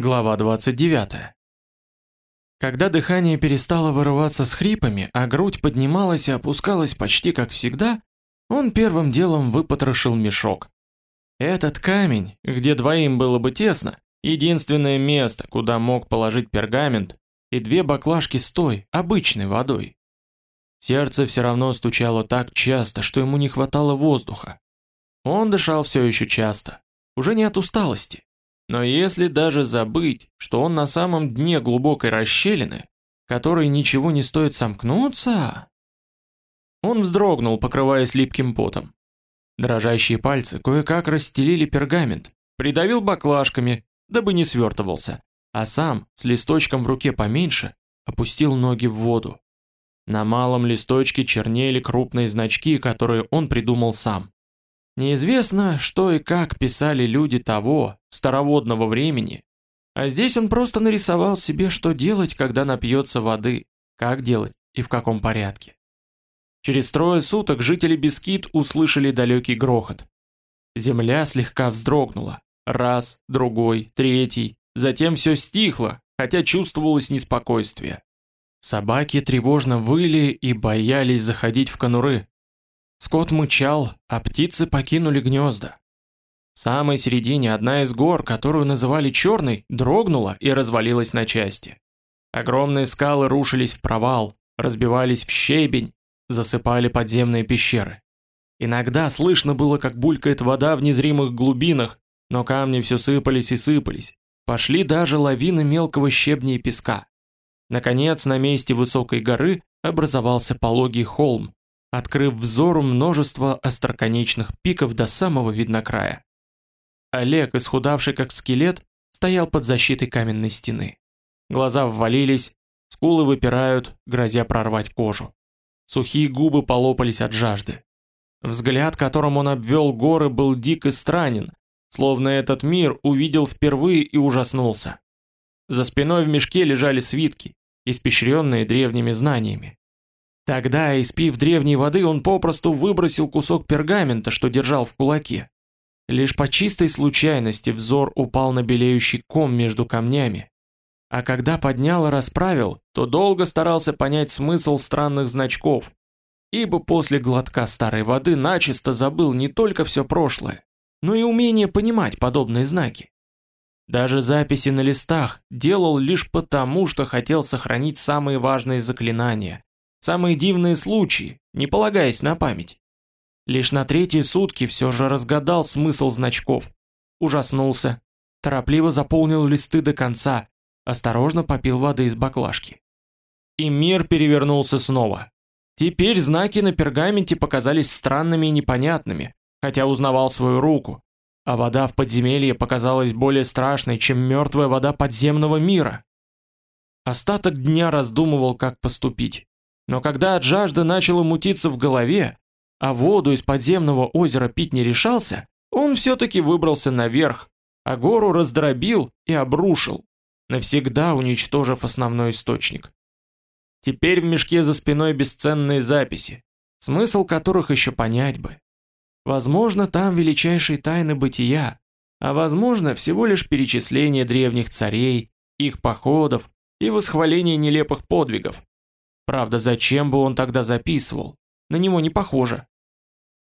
Глава 29. Когда дыхание перестало вырываться с хрипами, а грудь поднималась и опускалась почти как всегда, он первым делом выпотрошил мешок. Этот камень, где двоим было бы тесно, единственное место, куда мог положить пергамент, и две баклажки с той, обычной водой. Сердце все равно стучало так часто, что ему не хватало воздуха. Он дышал все еще часто, уже не от усталости, но если даже забыть, что он на самом дне глубокой расщелины, которой ничего не стоит сомкнуться... Он вздрогнул, покрываясь липким потом. Дрожащие пальцы кое-как расстелили пергамент, придавил баклажками, дабы не свертывался, а сам, с листочком в руке поменьше, опустил ноги в воду. На малом листочке чернели крупные значки, которые он придумал сам. Неизвестно, что и как писали люди того, староводного времени, а здесь он просто нарисовал себе, что делать, когда напьется воды, как делать и в каком порядке. Через трое суток жители Бескид услышали далекий грохот. Земля слегка вздрогнула. Раз, другой, третий. Затем все стихло, хотя чувствовалось неспокойствие. Собаки тревожно выли и боялись заходить в конуры. Скот мычал, а птицы покинули гнезда. В самой середине одна из гор, которую называли Черной, дрогнула и развалилась на части. Огромные скалы рушились в провал, разбивались в щебень, засыпали подземные пещеры. Иногда слышно было, как булькает вода в незримых глубинах, но камни все сыпались и сыпались. Пошли даже лавины мелкого щебня и песка. Наконец, на месте высокой горы образовался пологий холм, открыв взору множество остроконечных пиков до самого виднокрая. Олег, исхудавший как скелет, стоял под защитой каменной стены. Глаза ввалились, скулы выпирают, грозя прорвать кожу. Сухие губы полопались от жажды. Взгляд, которым он обвел горы, был дик и странен, словно этот мир увидел впервые и ужаснулся. За спиной в мешке лежали свитки, испещренные древними знаниями. Тогда, испив древней воды, он попросту выбросил кусок пергамента, что держал в кулаке. Лишь по чистой случайности взор упал на белеющий ком между камнями. А когда поднял и расправил, то долго старался понять смысл странных значков, ибо после глотка старой воды начисто забыл не только все прошлое, но и умение понимать подобные знаки. Даже записи на листах делал лишь потому, что хотел сохранить самые важные заклинания, Самые дивные случаи, не полагаясь на память. Лишь на третьи сутки все же разгадал смысл значков. Ужаснулся. Торопливо заполнил листы до конца. Осторожно попил воды из баклажки. И мир перевернулся снова. Теперь знаки на пергаменте показались странными и непонятными, хотя узнавал свою руку. А вода в подземелье показалась более страшной, чем мертвая вода подземного мира. Остаток дня раздумывал, как поступить. Но когда от жажды начало мутиться в голове, а воду из подземного озера пить не решался, он все-таки выбрался наверх, а гору раздробил и обрушил, навсегда уничтожив основной источник. Теперь в мешке за спиной бесценные записи, смысл которых еще понять бы. Возможно, там величайшие тайны бытия, а возможно, всего лишь перечисление древних царей, их походов и восхваление нелепых подвигов. Правда, зачем бы он тогда записывал? На него не похоже.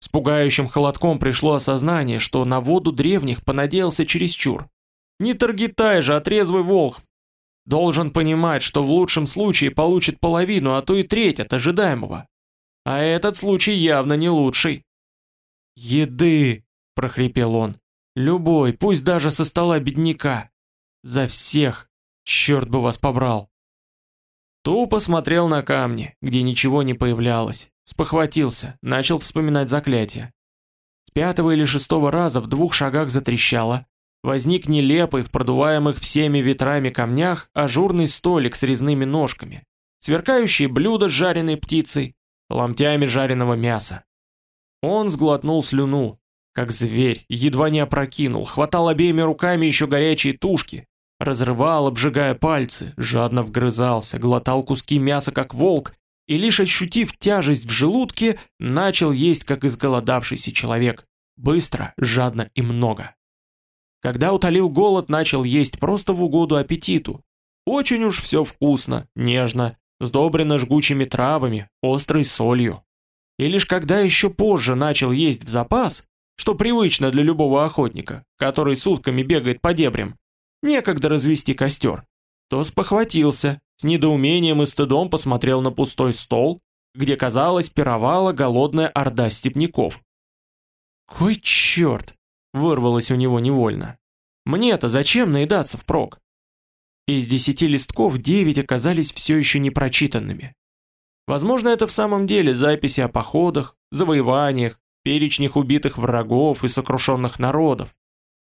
С пугающим холодком пришло осознание, что на воду древних понадеялся чересчур. Не Таргитай же, а трезвый Волхв. Должен понимать, что в лучшем случае получит половину, а то и треть от ожидаемого. А этот случай явно не лучший. «Еды!» – прохрипел он. «Любой, пусть даже со стола бедняка. За всех! Черт бы вас побрал!» Тупо смотрел на камни, где ничего не появлялось. Спохватился, начал вспоминать заклятие. С пятого или шестого раза в двух шагах затрещало. Возник нелепый в продуваемых всеми ветрами камнях ажурный столик с резными ножками. Сверкающие блюда с жареной птицей, ломтями жареного мяса. Он сглотнул слюну, как зверь, едва не опрокинул, хватал обеими руками еще горячие тушки, разрывал, обжигая пальцы, жадно вгрызался, глотал куски мяса как волк и лишь ощутив тяжесть в желудке, начал есть как изголодавшийся человек, быстро, жадно и много. Когда утолил голод, начал есть просто в угоду аппетиту. Очень уж все вкусно, нежно, сдобрено жгучими травами, острой солью. И лишь когда еще позже начал есть в запас, что привычно для любого охотника, который сутками бегает по дебрям, некогда развести костер, то спохватился, с недоумением и стыдом посмотрел на пустой стол, где, казалось, пировала голодная орда степняков. «Кой черт!» — вырвалось у него невольно. «Мне-то зачем наедаться впрок?» Из десяти листков девять оказались все еще непрочитанными. Возможно, это в самом деле записи о походах, завоеваниях, перечнях убитых врагов и сокрушенных народов.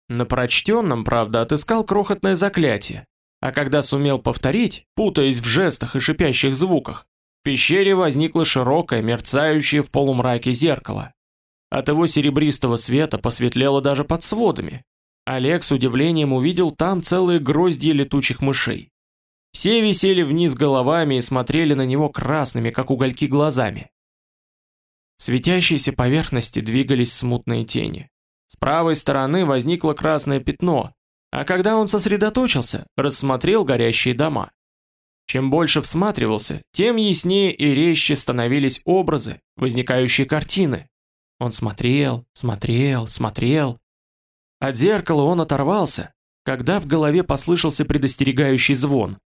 На прочтенном, правда, отыскал крохотное заклятие, а когда сумел повторить, путаясь в жестах и шипящих звуках, в пещере возникло широкое, мерцающее в полумраке зеркало. От его серебристого света посветлело даже под сводами. Олег с удивлением увидел там целые гроздья летучих мышей. Все висели вниз головами и смотрели на него красными, как угольки, глазами. В светящейся поверхности двигались смутные тени. Правой стороны возникло красное пятно, а когда он сосредоточился, рассмотрел горящие дома. Чем больше всматривался, тем яснее и резче становились образы, возникающие картины. Он смотрел, смотрел, смотрел. От зеркала он оторвался, когда в голове послышался предостерегающий звон.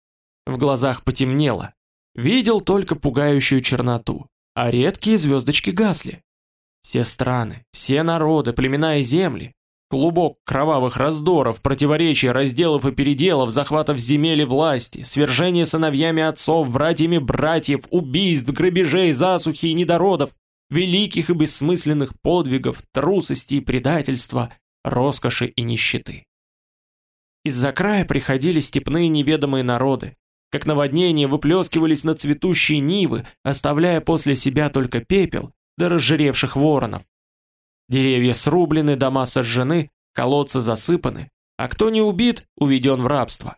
В глазах потемнело. Видел только пугающую черноту, а редкие звездочки гасли. Все страны, все народы, племена и земли, клубок кровавых раздоров, противоречий, разделов и переделов, захватов земель и власти, свержения сыновьями отцов, братьями братьев, убийств, грабежей, засухи и недородов, великих и бессмысленных подвигов, трусости и предательства, роскоши и нищеты. Из-за края приходили степные неведомые народы, как наводнения выплескивались на цветущие нивы, оставляя после себя только пепел да разжиревших воронов. Деревья срублены, дома сожжены, колодцы засыпаны, а кто не убит, уведен в рабство.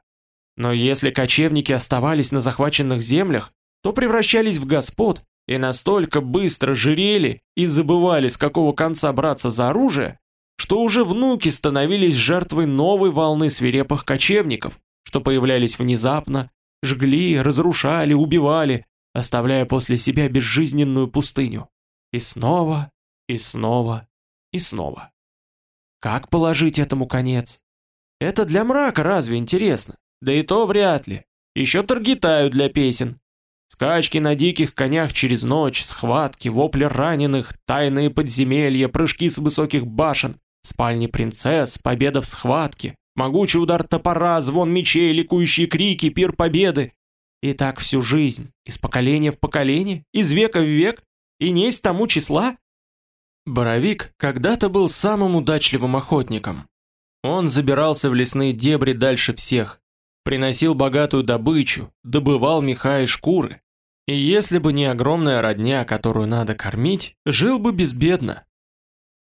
Но если кочевники оставались на захваченных землях, то превращались в господ и настолько быстро жирели и забывали, с какого конца браться за оружие, что уже внуки становились жертвой новой волны свирепых кочевников, что появлялись внезапно, жгли, разрушали, убивали, оставляя после себя безжизненную пустыню. И снова, и снова, и снова. Как положить этому конец? Это для мрака разве интересно? Да и то вряд ли. Еще таргетаю для песен. Скачки на диких конях через ночь, схватки, вопли раненых, тайные подземелья, прыжки с высоких башен, спальни принцесс, победа в схватке, Могучий удар топора, звон мечей, ликующие крики, пир победы. И так всю жизнь, из поколения в поколение, из века в век, и несть тому числа? Боровик когда-то был самым удачливым охотником. Он забирался в лесные дебри дальше всех, приносил богатую добычу, добывал меха и шкуры. И если бы не огромная родня, которую надо кормить, жил бы безбедно.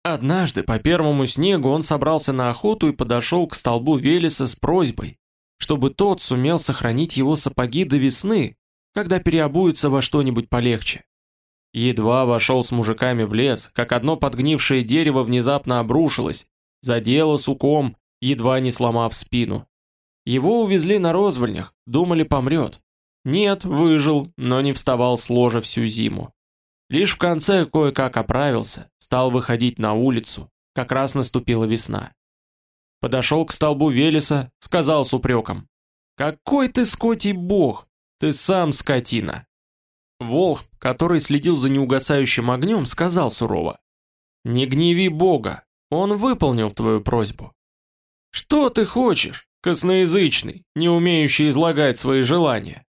Однажды по первому снегу он собрался на охоту и подошел к столбу Велеса с просьбой, чтобы тот сумел сохранить его сапоги до весны, когда переобуется во что-нибудь полегче. Едва вошел с мужиками в лес, как одно подгнившее дерево внезапно обрушилось, задело суком, едва не сломав спину. Его увезли на розвольнях, думали помрет. Нет, выжил, но не вставал с ложа всю зиму. Лишь в конце кое-как оправился, стал выходить на улицу, как раз наступила весна. Подошел к столбу Велеса, сказал с упреком. «Какой ты скотий бог! Ты сам скотина!» Волх, который следил за неугасающим огнем, сказал сурово. «Не гневи бога, он выполнил твою просьбу». «Что ты хочешь, косноязычный, не умеющий излагать свои желания?»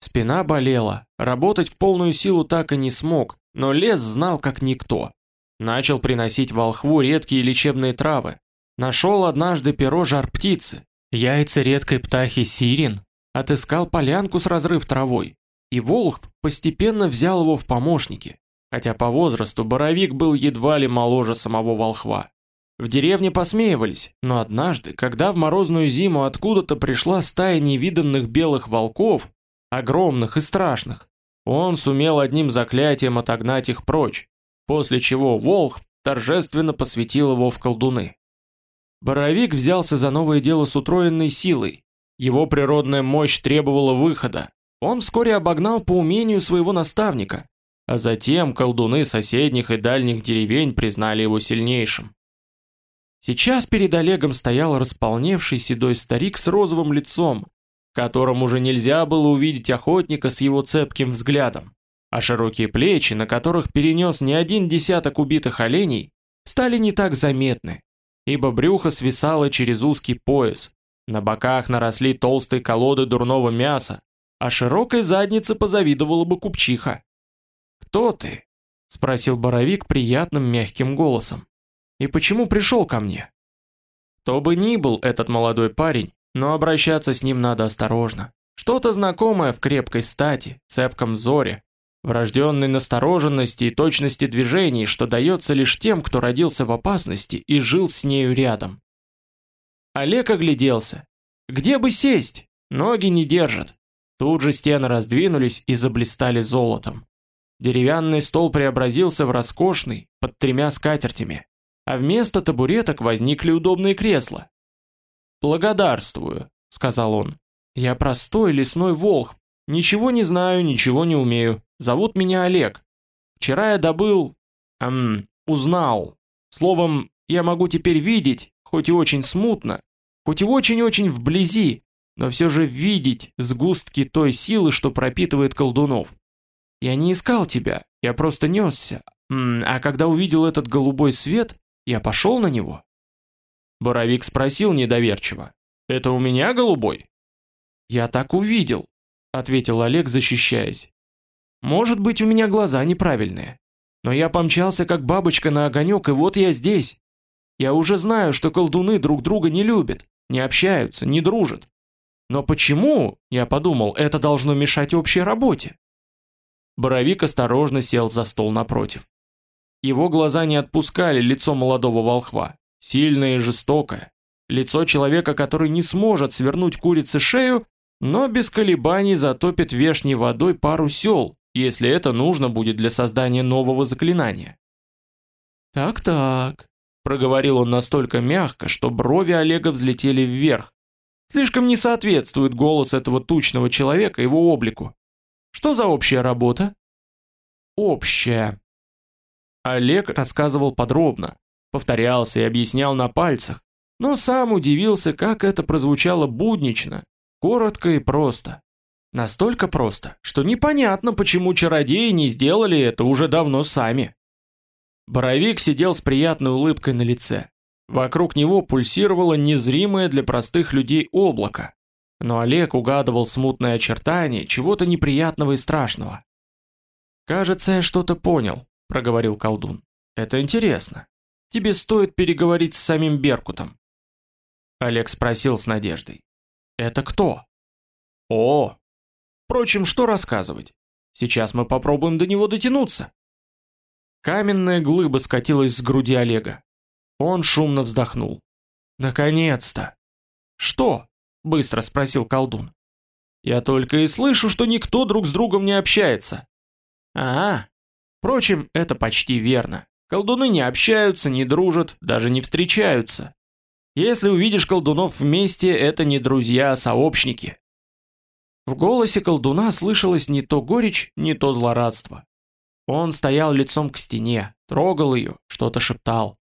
Спина болела, работать в полную силу так и не смог, но лес знал как никто. Начал приносить волхву редкие лечебные травы. Нашел однажды перо жар-птицы, яйца редкой птахи сирен, отыскал полянку с разрыв травой. И волхв постепенно взял его в помощники, хотя по возрасту Боровик был едва ли моложе самого волхва. В деревне посмеивались, но однажды, когда в морозную зиму откуда-то пришла стая невиданных белых волков, огромных и страшных. Он сумел одним заклятием отогнать их прочь, после чего Волх торжественно посвятил его в колдуны. Боровик взялся за новое дело с утроенной силой. Его природная мощь требовала выхода. Он вскоре обогнал по умению своего наставника, а затем колдуны соседних и дальних деревень признали его сильнейшим. Сейчас перед Олегом стоял располневший седой старик с розовым лицом, в котором уже нельзя было увидеть охотника с его цепким взглядом, а широкие плечи, на которых перенес не один десяток убитых оленей, стали не так заметны, ибо брюхо свисало через узкий пояс, на боках наросли толстые колоды дурного мяса, а широкой заднице позавидовала бы купчиха. «Кто ты?» — спросил Боровик приятным мягким голосом. И почему пришел ко мне? Кто бы ни был этот молодой парень, но обращаться с ним надо осторожно. Что-то знакомое в крепкой стати, цепком взоре, врожденной настороженности и точности движений, что дается лишь тем, кто родился в опасности и жил с нею рядом. Олег огляделся. Где бы сесть? Ноги не держат. Тут же стены раздвинулись и заблистали золотом. Деревянный стол преобразился в роскошный, под тремя скатертями а вместо табуреток возникли удобные кресла. «Благодарствую», — сказал он. «Я простой лесной волх, ничего не знаю, ничего не умею. Зовут меня Олег. Вчера я добыл... эм, узнал. Словом, я могу теперь видеть, хоть и очень смутно, хоть и очень-очень вблизи, но все же видеть сгустки той силы, что пропитывает колдунов. Я не искал тебя, я просто несся, а когда увидел этот голубой свет, я пошел на него. Боровик спросил недоверчиво. «Это у меня голубой?» «Я так увидел», — ответил Олег, защищаясь. «Может быть, у меня глаза неправильные. Но я помчался, как бабочка на огонек, и вот я здесь. Я уже знаю, что колдуны друг друга не любят, не общаются, не дружат. Но почему, я подумал, это должно мешать общей работе?» Боровик осторожно сел за стол напротив. Его глаза не отпускали лицо молодого волхва, сильное и жестокое, лицо человека, который не сможет свернуть курице шею, но без колебаний затопит вешней водой пару сел, если это нужно будет для создания нового заклинания. «Так-так», — проговорил он настолько мягко, что брови Олега взлетели вверх. Слишком не соответствует голос этого тучного человека его облику. «Что за общая работа?» «Общая», Олег рассказывал подробно, повторялся и объяснял на пальцах, но сам удивился, как это прозвучало буднично, коротко и просто. Настолько просто, что непонятно, почему чародеи не сделали это уже давно сами. Боровик сидел с приятной улыбкой на лице. Вокруг него пульсировало незримое для простых людей облако. Но Олег угадывал смутные очертания чего-то неприятного и страшного. «Кажется, я что-то понял», проговорил колдун. Это интересно. Тебе стоит переговорить с самим Беркутом. Олег спросил с надеждой. Это кто? О. Впрочем, что рассказывать? Сейчас мы попробуем до него дотянуться. Каменная глыба скатилась с груди Олега. Он шумно вздохнул. Наконец-то. Что? быстро спросил колдун. Я только и слышу, что никто друг с другом не общается. А, Впрочем, это почти верно. Колдуны не общаются, не дружат, даже не встречаются. Если увидишь колдунов вместе, это не друзья, а сообщники. В голосе колдуна слышалось не то горечь, не то злорадство. Он стоял лицом к стене, трогал ее, что-то шептал.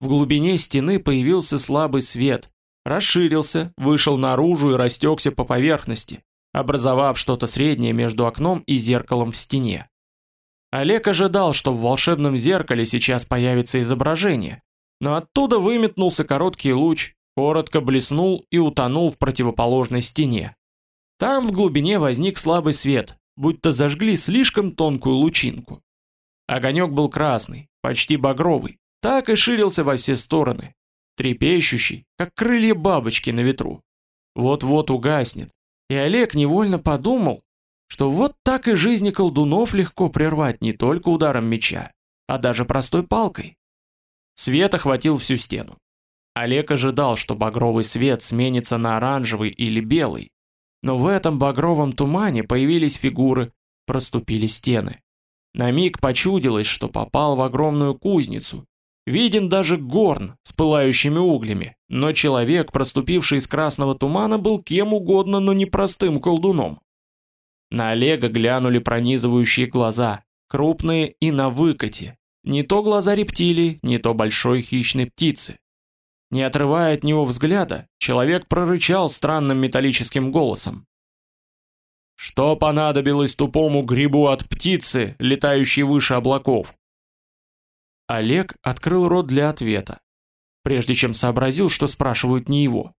В глубине стены появился слабый свет, расширился, вышел наружу и растекся по поверхности, образовав что-то среднее между окном и зеркалом в стене. Олег ожидал, что в волшебном зеркале сейчас появится изображение, но оттуда выметнулся короткий луч, коротко блеснул и утонул в противоположной стене. Там в глубине возник слабый свет, будто зажгли слишком тонкую лучинку. Огонек был красный, почти багровый, так и ширился во все стороны, трепещущий, как крылья бабочки на ветру. Вот-вот угаснет. И Олег невольно подумал, что вот так и жизни колдунов легко прервать не только ударом меча, а даже простой палкой. Свет охватил всю стену. Олег ожидал, что багровый свет сменится на оранжевый или белый, но в этом багровом тумане появились фигуры, проступили стены. На миг почудилось, что попал в огромную кузницу, Виден даже горн с пылающими углями, но человек, проступивший из красного тумана, был кем угодно, но не простым колдуном. На Олега глянули пронизывающие глаза, крупные и на выкате. Не то глаза рептилии, не то большой хищной птицы. Не отрывая от него взгляда, человек прорычал странным металлическим голосом. «Что понадобилось тупому грибу от птицы, летающей выше облаков?» Олег открыл рот для ответа, прежде чем сообразил, что спрашивают не его.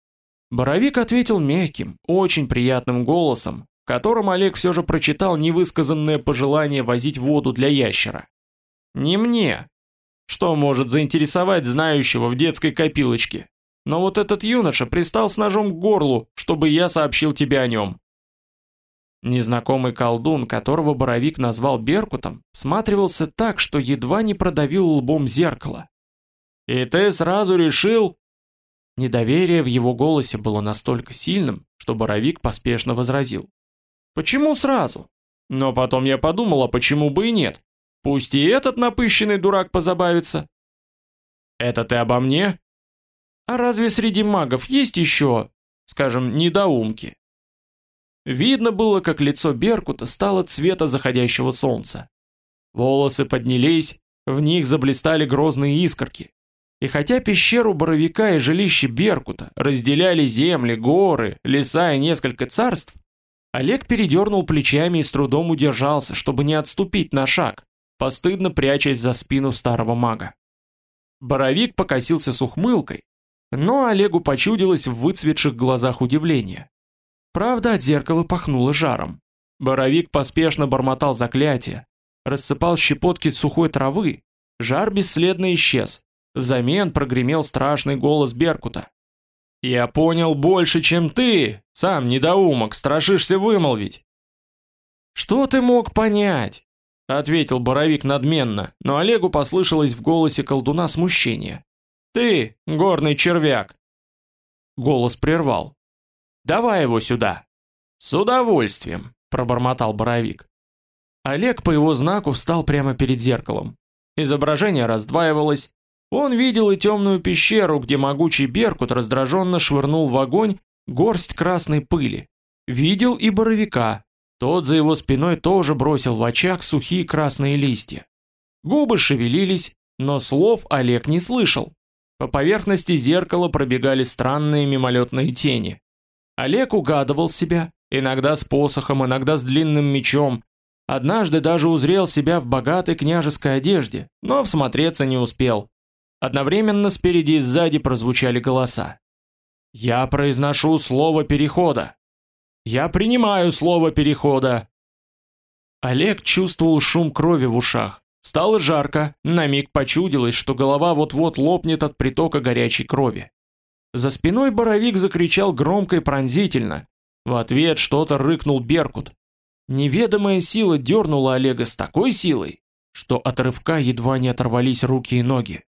Боровик ответил мягким, очень приятным голосом, в котором Олег все же прочитал невысказанное пожелание возить воду для ящера. «Не мне, что может заинтересовать знающего в детской копилочке? Но вот этот юноша пристал с ножом к горлу, чтобы я сообщил тебе о нем. Незнакомый колдун, которого Боровик назвал Беркутом, сматривался так, что едва не продавил лбом зеркало. «И ты сразу решил...» Недоверие в его голосе было настолько сильным, что Боровик поспешно возразил. «Почему сразу? Но потом я подумал, а почему бы и нет? Пусть и этот напыщенный дурак позабавится. Это ты обо мне? А разве среди магов есть еще, скажем, недоумки? Видно было, как лицо Беркута стало цвета заходящего солнца. Волосы поднялись, в них заблистали грозные искорки. И хотя пещеру Боровика и жилище Беркута разделяли земли, горы, леса и несколько царств, Олег передернул плечами и с трудом удержался, чтобы не отступить на шаг постыдно прячась за спину старого мага. Боровик покосился с ухмылкой, но Олегу почудилось в выцветших глазах удивление. Правда, от зеркала пахнуло жаром. Боровик поспешно бормотал заклятия, рассыпал щепотки сухой травы, жар бесследно исчез. Взамен прогремел страшный голос Беркута. «Я понял больше, чем ты, сам недоумок, страшишься вымолвить». «Что ты мог понять? ответил Боровик надменно, но Олегу послышалось в голосе колдуна смущение. Ты, горный червяк. Голос прервал. Давай его сюда. С удовольствием, пробормотал Боровик. Олег по его знаку встал прямо перед зеркалом. Изображение раздваивалось. Он видел и темную пещеру, где могучий беркут раздраженно швырнул в огонь горсть красной пыли. Видел и боровика, тот за его спиной тоже бросил в очаг сухие красные листья. Губы шевелились, но слов Олег не слышал. По поверхности зеркала пробегали странные мимолетные тени. Олег угадывал себя, иногда с посохом, иногда с длинным мечом. Однажды даже узрел себя в богатой княжеской одежде, но всмотреться не успел. Одновременно спереди и сзади прозвучали голоса. «Я произношу слово перехода!» Я принимаю слово перехода. Олег чувствовал шум крови в ушах. Стало жарко, на миг почудилось, что голова вот-вот лопнет от притока горячей крови. За спиной Боровик закричал громко и пронзительно. В ответ что-то рыкнул Беркут. Неведомая сила дернула Олега с такой силой, что от рывка едва не оторвались руки и ноги.